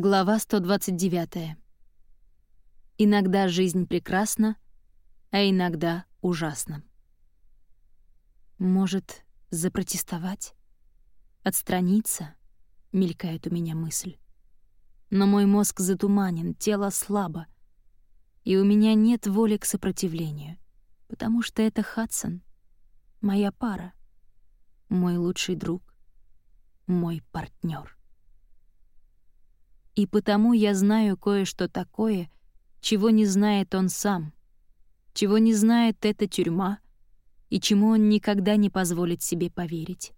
Глава 129. Иногда жизнь прекрасна, а иногда ужасна. Может, запротестовать? Отстраниться? Мелькает у меня мысль. Но мой мозг затуманен, тело слабо, и у меня нет воли к сопротивлению, потому что это Хадсон, моя пара, мой лучший друг, мой партнер. И потому я знаю кое-что такое, чего не знает он сам, чего не знает эта тюрьма и чему он никогда не позволит себе поверить.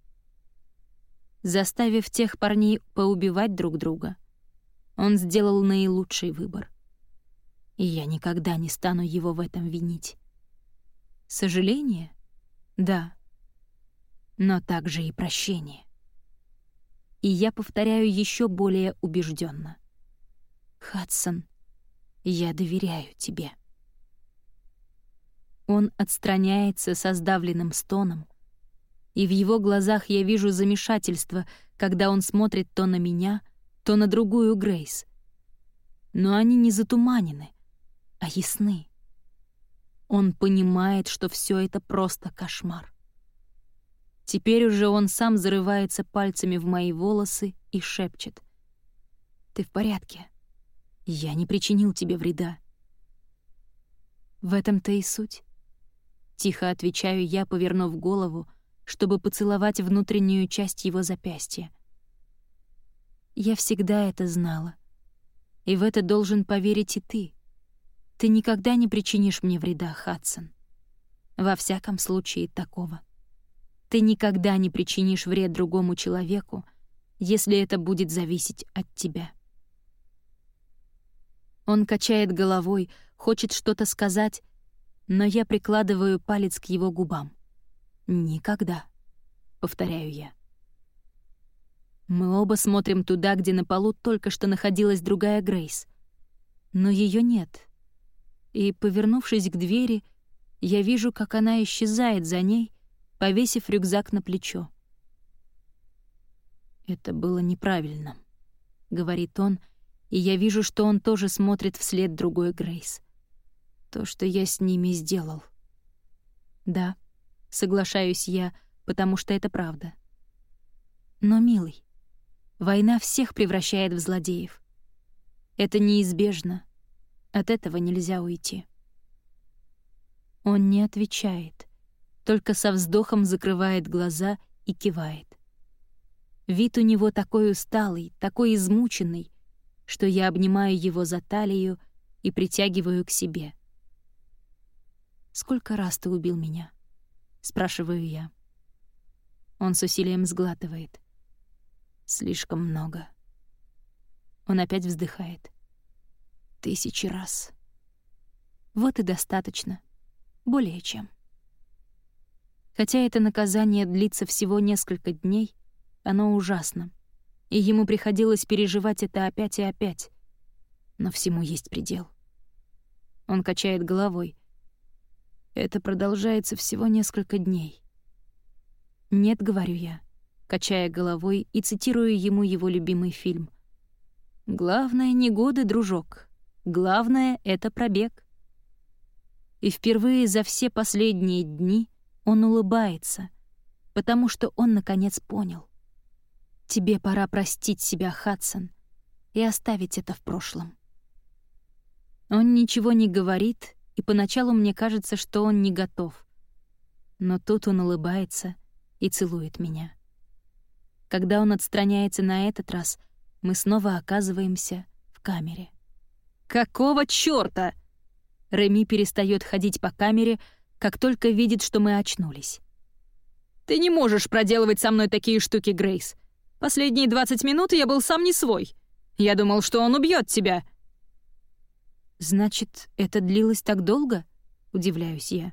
Заставив тех парней поубивать друг друга, он сделал наилучший выбор. И я никогда не стану его в этом винить. Сожаление? Да. Но также и прощение и я повторяю еще более убежденно. «Хадсон, я доверяю тебе». Он отстраняется со сдавленным стоном, и в его глазах я вижу замешательство, когда он смотрит то на меня, то на другую Грейс. Но они не затуманены, а ясны. Он понимает, что все это просто кошмар. Теперь уже он сам зарывается пальцами в мои волосы и шепчет. «Ты в порядке? Я не причинил тебе вреда». В этом-то и суть. Тихо отвечаю я, повернув голову, чтобы поцеловать внутреннюю часть его запястья. Я всегда это знала. И в это должен поверить и ты. Ты никогда не причинишь мне вреда, Хадсон. Во всяком случае, такого. Ты никогда не причинишь вред другому человеку, если это будет зависеть от тебя. Он качает головой, хочет что-то сказать, но я прикладываю палец к его губам. «Никогда», — повторяю я. Мы оба смотрим туда, где на полу только что находилась другая Грейс. Но ее нет. И, повернувшись к двери, я вижу, как она исчезает за ней, повесив рюкзак на плечо. «Это было неправильно», — говорит он, и я вижу, что он тоже смотрит вслед другой Грейс. То, что я с ними сделал. Да, соглашаюсь я, потому что это правда. Но, милый, война всех превращает в злодеев. Это неизбежно. От этого нельзя уйти. Он не отвечает только со вздохом закрывает глаза и кивает. Вид у него такой усталый, такой измученный, что я обнимаю его за талию и притягиваю к себе. «Сколько раз ты убил меня?» — спрашиваю я. Он с усилием сглатывает. «Слишком много». Он опять вздыхает. «Тысячи раз». Вот и достаточно. Более чем. Хотя это наказание длится всего несколько дней, оно ужасно. И ему приходилось переживать это опять и опять. Но всему есть предел. Он качает головой. Это продолжается всего несколько дней. «Нет», — говорю я, качая головой и цитирую ему его любимый фильм. «Главное не годы, дружок. Главное — это пробег». И впервые за все последние дни — он улыбается, потому что он наконец понял. Тебе пора простить себя, Хадсон, и оставить это в прошлом. Он ничего не говорит, и поначалу мне кажется, что он не готов. Но тут он улыбается и целует меня. Когда он отстраняется на этот раз, мы снова оказываемся в камере. «Какого чёрта?» Реми перестает ходить по камере, как только видит, что мы очнулись. «Ты не можешь проделывать со мной такие штуки, Грейс. Последние 20 минут я был сам не свой. Я думал, что он убьет тебя». «Значит, это длилось так долго?» — удивляюсь я.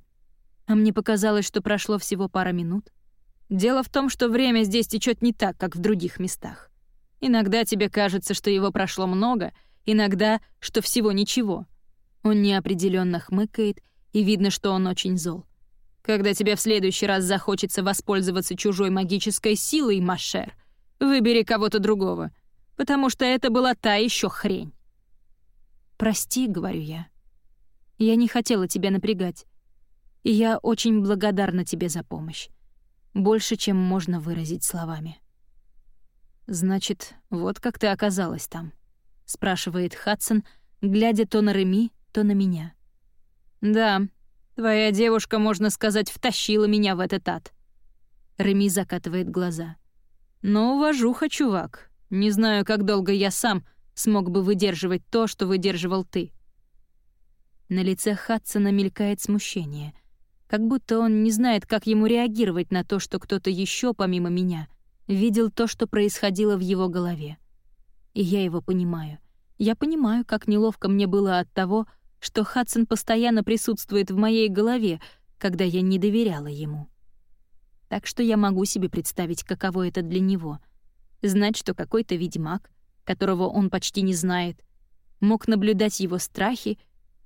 А мне показалось, что прошло всего пара минут. Дело в том, что время здесь течет не так, как в других местах. Иногда тебе кажется, что его прошло много, иногда, что всего ничего. Он неопределенно хмыкает и видно, что он очень зол. Когда тебе в следующий раз захочется воспользоваться чужой магической силой, Машер, выбери кого-то другого. потому что это была та еще хрень. «Прости», — говорю я. «Я не хотела тебя напрягать, и я очень благодарна тебе за помощь. Больше, чем можно выразить словами». «Значит, вот как ты оказалась там?» — спрашивает Хадсон, глядя то на Реми, то на меня. «Да, твоя девушка, можно сказать, втащила меня в этот ад». Реми закатывает глаза. «Но уважуха, чувак. Не знаю, как долго я сам смог бы выдерживать то, что выдерживал ты». На лице Хадсона мелькает смущение, как будто он не знает, как ему реагировать на то, что кто-то еще помимо меня видел то, что происходило в его голове. И я его понимаю. Я понимаю, как неловко мне было от того, что Хадсон постоянно присутствует в моей голове, когда я не доверяла ему. Так что я могу себе представить, каково это для него — знать, что какой-то ведьмак, которого он почти не знает, мог наблюдать его страхи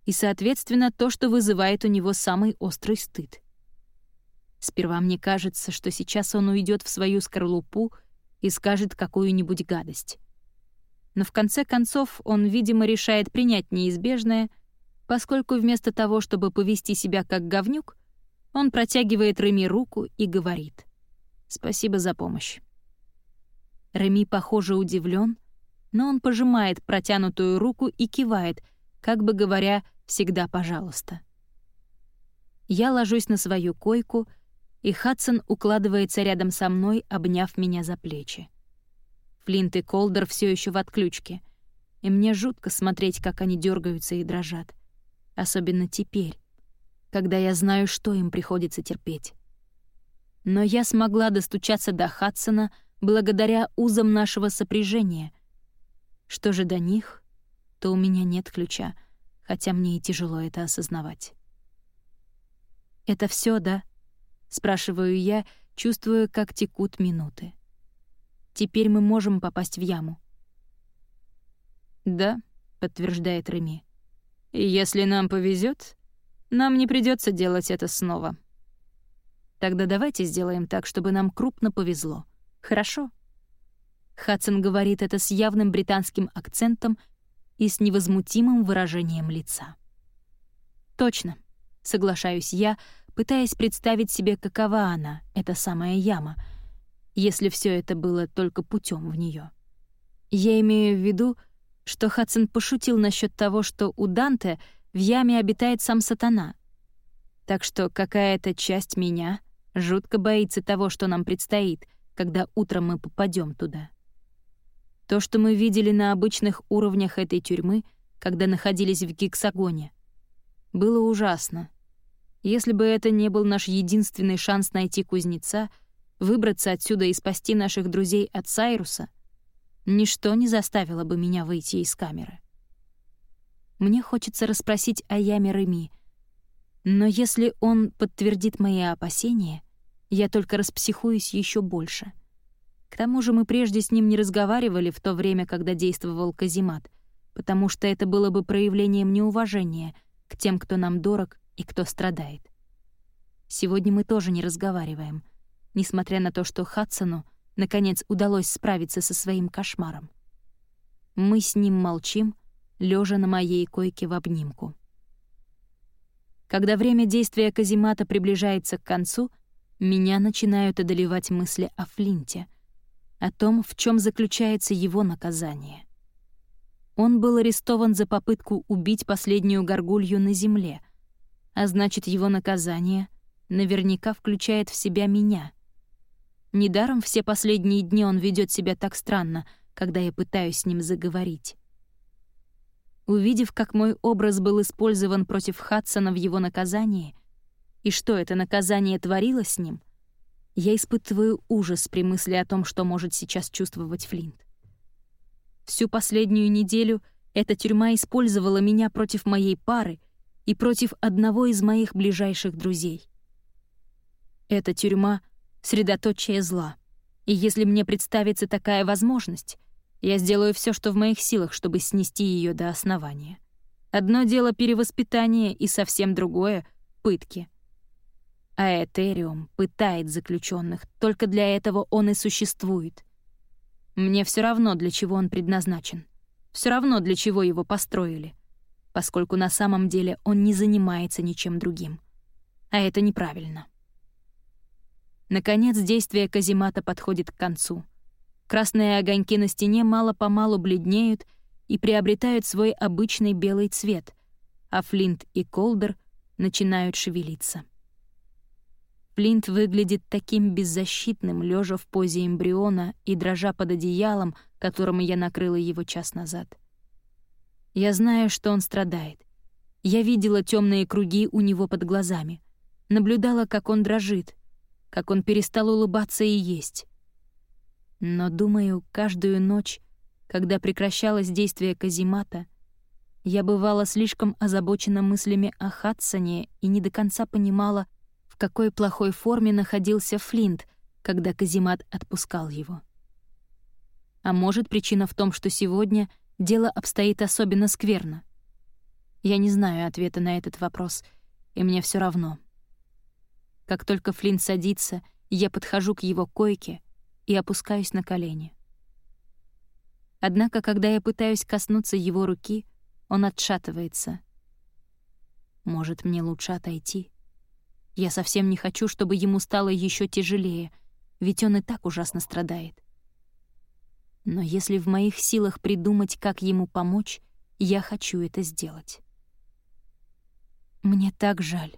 и, соответственно, то, что вызывает у него самый острый стыд. Сперва мне кажется, что сейчас он уйдет в свою скорлупу и скажет какую-нибудь гадость. Но в конце концов он, видимо, решает принять неизбежное, поскольку вместо того, чтобы повести себя как говнюк, он протягивает Реми руку и говорит «Спасибо за помощь». Реми, похоже, удивлен, но он пожимает протянутую руку и кивает, как бы говоря «всегда пожалуйста». Я ложусь на свою койку, и Хадсон укладывается рядом со мной, обняв меня за плечи. Флинт и Колдер все еще в отключке, и мне жутко смотреть, как они дергаются и дрожат. Особенно теперь, когда я знаю, что им приходится терпеть. Но я смогла достучаться до Хадсона благодаря узам нашего сопряжения. Что же до них, то у меня нет ключа, хотя мне и тяжело это осознавать. «Это все, да?» — спрашиваю я, чувствуя, как текут минуты. Теперь мы можем попасть в яму». «Да», — подтверждает Реми. «И если нам повезет, нам не придется делать это снова». «Тогда давайте сделаем так, чтобы нам крупно повезло. Хорошо?» Хадсон говорит это с явным британским акцентом и с невозмутимым выражением лица. «Точно», — соглашаюсь я, пытаясь представить себе, какова она, эта самая яма — если все это было только путем в нее. Я имею в виду, что Хадсон пошутил насчет того, что у Данте в яме обитает сам сатана. Так что какая-то часть меня жутко боится того, что нам предстоит, когда утром мы попадем туда. То, что мы видели на обычных уровнях этой тюрьмы, когда находились в гексагоне, было ужасно. Если бы это не был наш единственный шанс найти кузнеца — выбраться отсюда и спасти наших друзей от Сайруса, ничто не заставило бы меня выйти из камеры. Мне хочется расспросить о яме Реми, но если он подтвердит мои опасения, я только распсихуюсь еще больше. К тому же мы прежде с ним не разговаривали в то время, когда действовал Казимат, потому что это было бы проявлением неуважения к тем, кто нам дорог и кто страдает. Сегодня мы тоже не разговариваем — несмотря на то, что Хадсону наконец удалось справиться со своим кошмаром. Мы с ним молчим, лежа на моей койке в обнимку. Когда время действия каземата приближается к концу, меня начинают одолевать мысли о Флинте, о том, в чем заключается его наказание. Он был арестован за попытку убить последнюю горгулью на земле, а значит, его наказание наверняка включает в себя меня — Недаром все последние дни он ведет себя так странно, когда я пытаюсь с ним заговорить. Увидев, как мой образ был использован против Хадсона в его наказании, и что это наказание творило с ним, я испытываю ужас при мысли о том, что может сейчас чувствовать Флинт. Всю последнюю неделю эта тюрьма использовала меня против моей пары и против одного из моих ближайших друзей. Эта тюрьма средоточие зла. И если мне представится такая возможность, я сделаю все, что в моих силах, чтобы снести ее до основания. Одно дело перевоспитание и совсем другое — пытки. А Этериум пытает заключенных, только для этого он и существует. Мне все равно, для чего он предназначен. Все равно, для чего его построили. Поскольку на самом деле он не занимается ничем другим. А это неправильно. Наконец, действие каземата подходит к концу. Красные огоньки на стене мало-помалу бледнеют и приобретают свой обычный белый цвет, а Флинт и Колдер начинают шевелиться. Флинт выглядит таким беззащитным, лежа в позе эмбриона и дрожа под одеялом, которым я накрыла его час назад. Я знаю, что он страдает. Я видела темные круги у него под глазами, наблюдала, как он дрожит, как он перестал улыбаться и есть. Но, думаю, каждую ночь, когда прекращалось действие каземата, я бывала слишком озабочена мыслями о Хадсоне и не до конца понимала, в какой плохой форме находился Флинт, когда каземат отпускал его. А может, причина в том, что сегодня дело обстоит особенно скверно? Я не знаю ответа на этот вопрос, и мне все равно. Как только Флинт садится, я подхожу к его койке — и опускаюсь на колени. Однако, когда я пытаюсь коснуться его руки, он отшатывается. Может, мне лучше отойти? Я совсем не хочу, чтобы ему стало еще тяжелее, ведь он и так ужасно страдает. Но если в моих силах придумать, как ему помочь, я хочу это сделать. Мне так жаль.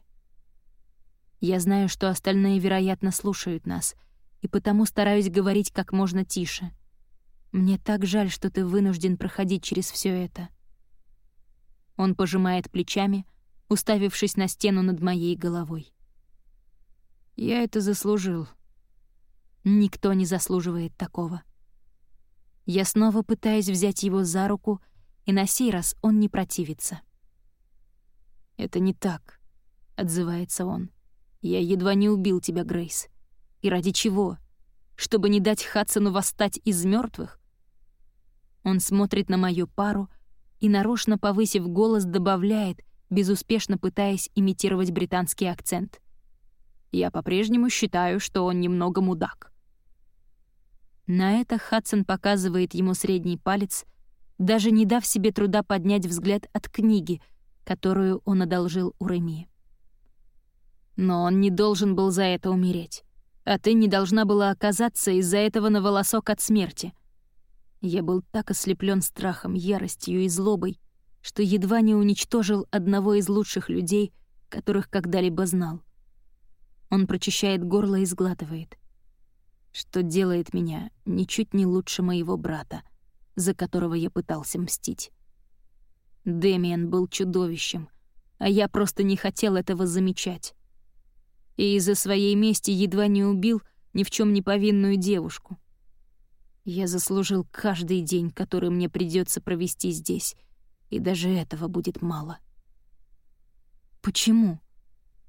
Я знаю, что остальные, вероятно, слушают нас — и потому стараюсь говорить как можно тише. Мне так жаль, что ты вынужден проходить через все это. Он пожимает плечами, уставившись на стену над моей головой. Я это заслужил. Никто не заслуживает такого. Я снова пытаюсь взять его за руку, и на сей раз он не противится. «Это не так», — отзывается он. «Я едва не убил тебя, Грейс. И ради чего? Чтобы не дать Хадсону восстать из мертвых? Он смотрит на мою пару и, нарочно повысив голос, добавляет, безуспешно пытаясь имитировать британский акцент. «Я по-прежнему считаю, что он немного мудак». На это Хадсон показывает ему средний палец, даже не дав себе труда поднять взгляд от книги, которую он одолжил у Реми. Но он не должен был за это умереть а ты не должна была оказаться из-за этого на волосок от смерти. Я был так ослеплен страхом, яростью и злобой, что едва не уничтожил одного из лучших людей, которых когда-либо знал. Он прочищает горло и сглатывает. Что делает меня ничуть не лучше моего брата, за которого я пытался мстить. Дэмиан был чудовищем, а я просто не хотел этого замечать и из-за своей мести едва не убил ни в чем не повинную девушку. Я заслужил каждый день, который мне придется провести здесь, и даже этого будет мало. Почему?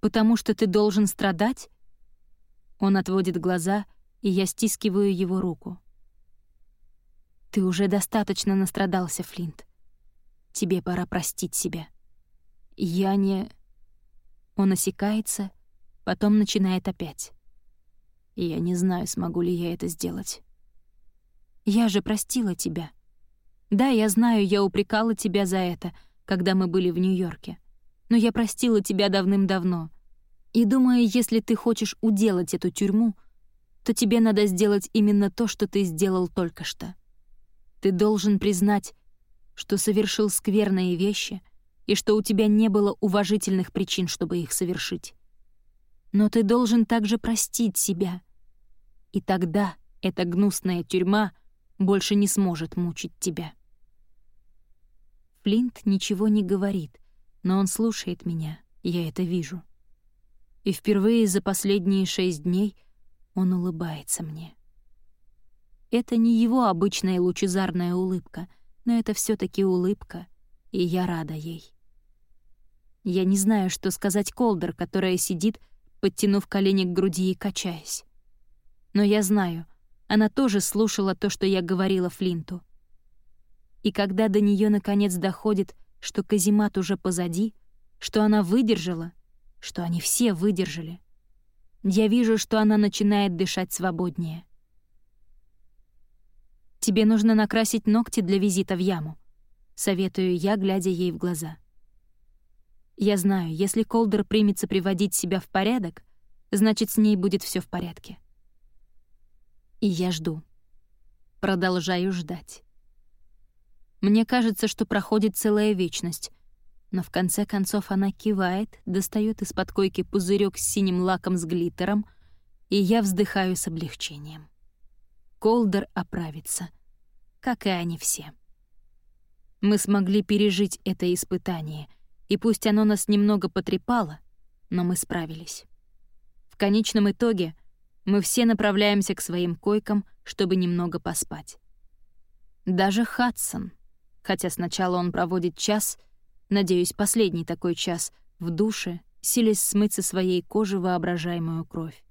Потому что ты должен страдать? Он отводит глаза, и я стискиваю его руку. Ты уже достаточно настрадался, Флинт. Тебе пора простить себя. Я не... Он осекается Потом начинает опять. Я не знаю, смогу ли я это сделать. Я же простила тебя. Да, я знаю, я упрекала тебя за это, когда мы были в Нью-Йорке. Но я простила тебя давным-давно. И думаю, если ты хочешь уделать эту тюрьму, то тебе надо сделать именно то, что ты сделал только что. Ты должен признать, что совершил скверные вещи и что у тебя не было уважительных причин, чтобы их совершить. Но ты должен также простить себя. И тогда эта гнусная тюрьма больше не сможет мучить тебя. Флинт ничего не говорит, но он слушает меня, я это вижу. И впервые за последние шесть дней он улыбается мне. Это не его обычная лучезарная улыбка, но это все таки улыбка, и я рада ей. Я не знаю, что сказать Колдер, которая сидит, подтянув колени к груди и качаясь. Но я знаю, она тоже слушала то, что я говорила Флинту. И когда до нее наконец доходит, что каземат уже позади, что она выдержала, что они все выдержали, я вижу, что она начинает дышать свободнее. «Тебе нужно накрасить ногти для визита в яму», — советую я, глядя ей в глаза. Я знаю, если Колдер примется приводить себя в порядок, значит, с ней будет все в порядке. И я жду. Продолжаю ждать. Мне кажется, что проходит целая вечность, но в конце концов она кивает, достает из-под койки пузырек с синим лаком с глиттером, и я вздыхаю с облегчением. Колдер оправится, как и они все. Мы смогли пережить это испытание, и пусть оно нас немного потрепало, но мы справились. В конечном итоге мы все направляемся к своим койкам, чтобы немного поспать. Даже Хадсон, хотя сначала он проводит час, надеюсь, последний такой час, в душе, силясь смыть со своей кожи воображаемую кровь.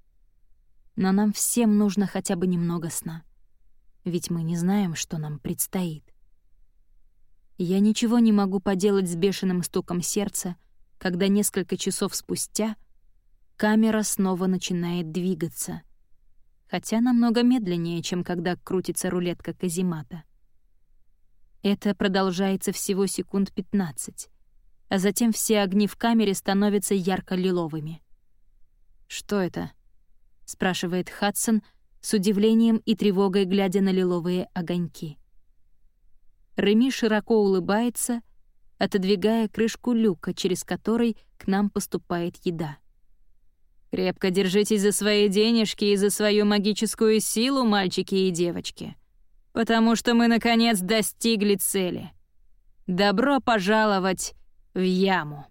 Но нам всем нужно хотя бы немного сна. Ведь мы не знаем, что нам предстоит. Я ничего не могу поделать с бешеным стуком сердца, когда несколько часов спустя камера снова начинает двигаться, хотя намного медленнее, чем когда крутится рулетка каземата. Это продолжается всего секунд 15, а затем все огни в камере становятся ярко-лиловыми. «Что это?» — спрашивает Хадсон с удивлением и тревогой, глядя на лиловые огоньки. Реми широко улыбается, отодвигая крышку люка, через который к нам поступает еда. «Крепко держитесь за свои денежки и за свою магическую силу, мальчики и девочки, потому что мы, наконец, достигли цели. Добро пожаловать в яму!»